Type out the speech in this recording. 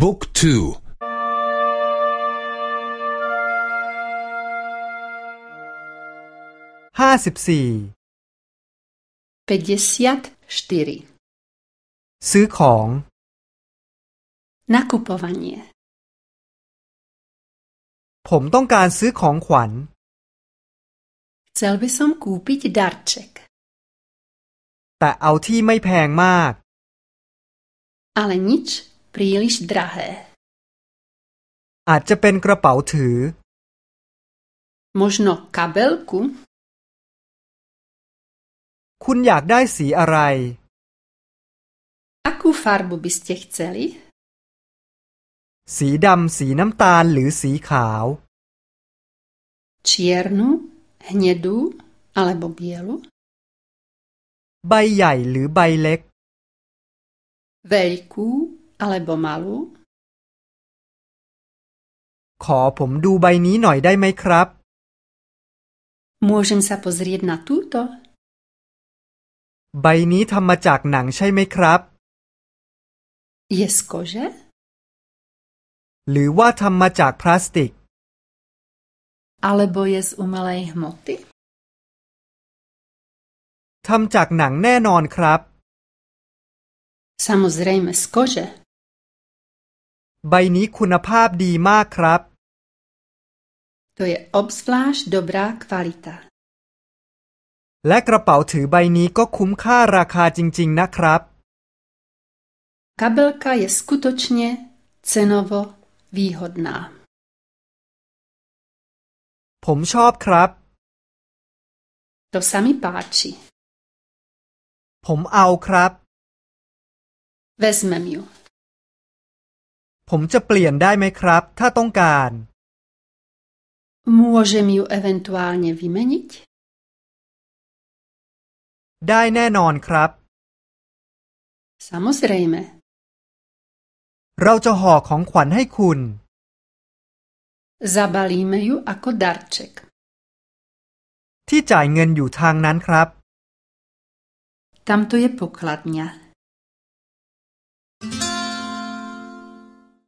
บุ๊กทูห้าสิบสี่ซื้อของ Nakupovanie ผมต้องการซื้อของขวัญ Chcel by som kúpiť darček. แต่เอาที่ไม่แพงมาก Ale nič príliš drahé. อาจจะเป็นกระเป๋าถือ Možno kabelku. คุณอยากได้สีอะไร Akú farbu by ste chceli? สีดำ สีน้ำตาล หรือสีขาว Čiernu, hnedú alebo bielu? ใบใหญ่หรือใบเล็ก Veľkú alebo malú? ขอผมดูใบนี้หน่อยได้ไหมครับ Môžem sa pozrieť na túto? ใบนี้ทำมาจากหนังใช่ไหมครับ Je z kože? หรือว่าทำมาจากพลาสติก Alebo je z umelej hmoty? ทำจากหนังแน่นอนครับ Samozrejme z kože. ใบนี้คุณภาพดีมากครับ To je obzvlášť dobrá kvalita. และกระเป๋าถือใบนี้ก็คุ้มค่าราคาจริง ๆ นะครับ Kabelka je skutočne cenovo výhodná. ผมชอบครับ To sa mi páči. ผมเอาครับ Vezmem ju. ผมจะเปลี่ยนได้ไหมครับ ถ้าต้องการ Môžem ju eventuálne vymeniť? ได้แน่นอนครับ Samozrejme. เราจะห่อของขวัญให้คุณ Zabalíme ju ako darček. ที่จ่ายเงินอยู่ทางนั้นครับ Tamto je pokladňa.